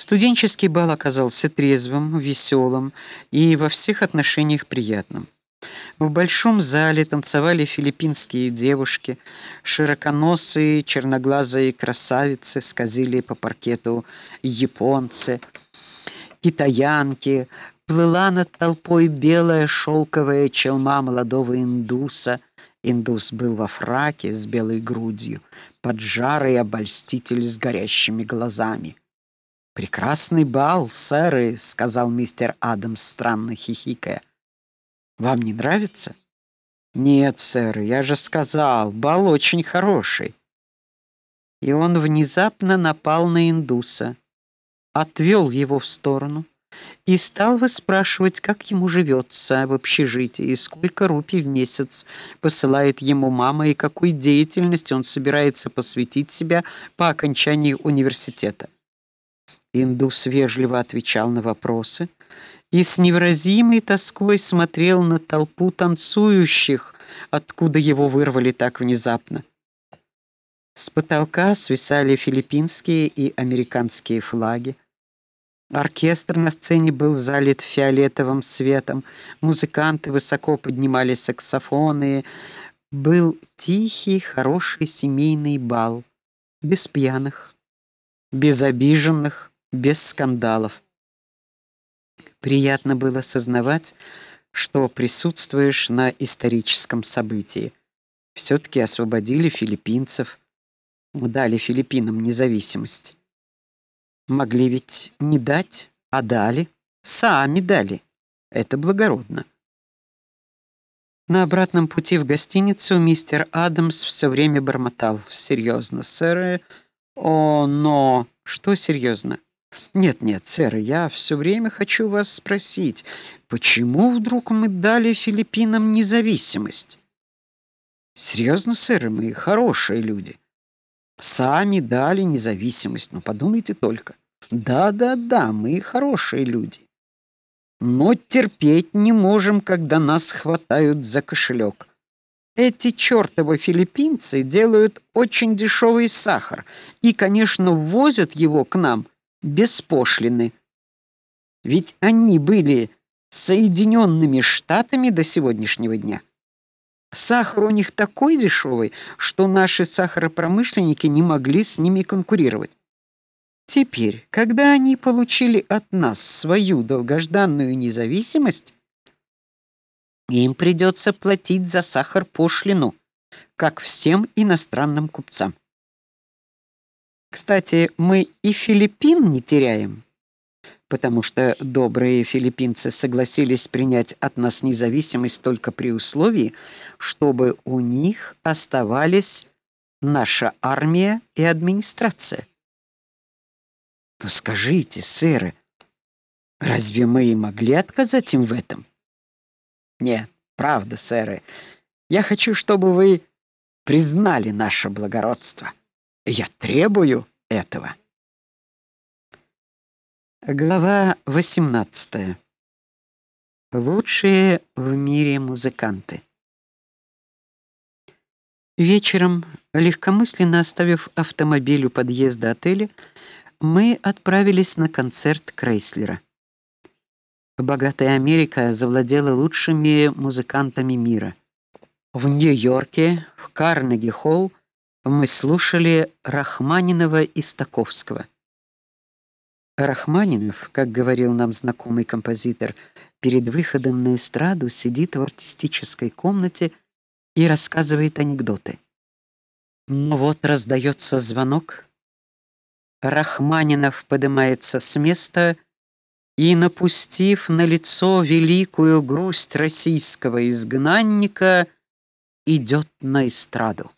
Студенческий бал оказался трезвым, веселым и во всех отношениях приятным. В большом зале танцевали филиппинские девушки, широконосые черноглазые красавицы скользили по паркету японцы, китаянки, плыла над толпой белая шелковая челма молодого индуса. Индус был во фраке с белой грудью, поджарый обольститель с горящими глазами. Прекрасный бал, сэр, сказал мистер Адамс странно хихикая. Вам не нравится? Нет, сэр, я же сказал, бал очень хороший. И он внезапно напал на индуса, отвел его в сторону и стал выспрашивать, как ему живется в общежитии, сколько рупий в месяц посылает ему мама и какой деятельности он собирается посвятить себя по окончании университета. Индус вежливо отвечал на вопросы, и с невыразимой тоской смотрел на толпу танцующих, откуда его вырвали так внезапно. С потолка свисали филиппинские и американские флаги. Оркестр на сцене был залит фиолетовым светом, музыканты высоко поднимали саксофоны. Был тихий, хороший семейный бал, без пьяных, без обиженных, без скандалов. Приятно было сознавать, что присутствуешь на историческом событии. все таки освободили филиппинцев, дали Филиппинам независимость. Могли ведь не дать, а дали, сами дали. Это благородно. На обратном пути в гостиницу мистер Адамс все время бормотал: "Серьезно, сэр? О, но что серьезно? Нет, нет, сэр, я все время хочу вас спросить, почему вдруг мы дали Филиппинам независимость? Серьезно, сэр, мы хорошие люди. Сами дали независимость, ну подумайте только. Да-да-да, мы хорошие люди. Но терпеть не можем, когда нас хватают за кошелек. Эти чёртовы филиппинцы делают очень дешевый сахар и, конечно, ввозят его к нам без пошлины. Ведь они были Соединенными Штатами до сегодняшнего дня. Сахар у них такой дешевый, что наши сахаропромышленники не могли с ними конкурировать. Теперь, когда они получили от нас свою долгожданную независимость, им придется платить за сахар пошлину, как всем иностранным купцам. Кстати, мы и Филиппин не теряем, потому что добрые филиппинцы согласились принять от нас независимость только при условии, чтобы у них оставались наша армия и администрация. Ну скажите, сэры, разве мы и могли отказать им в этом? Нет, правда, сэры. Я хочу, чтобы вы признали наше благородство. Я требую этого. Глава 18. Лучшие в мире музыканты. Вечером, легкомысленно оставив автомобиль у подъезда отеля, мы отправились на концерт Крейслера. Богатая Америка завладела лучшими музыкантами мира. В Нью-Йорке, в Карнеги-холл мы слушали Рахманинова и Стаковского. Рахманинов, как говорил нам знакомый композитор, перед выходом на эстраду сидит в артистической комнате и рассказывает анекдоты. Но вот раздается звонок. Рахманинов поднимается с места и, напустив на лицо великую грусть российского изгнанника, идет на эстраду.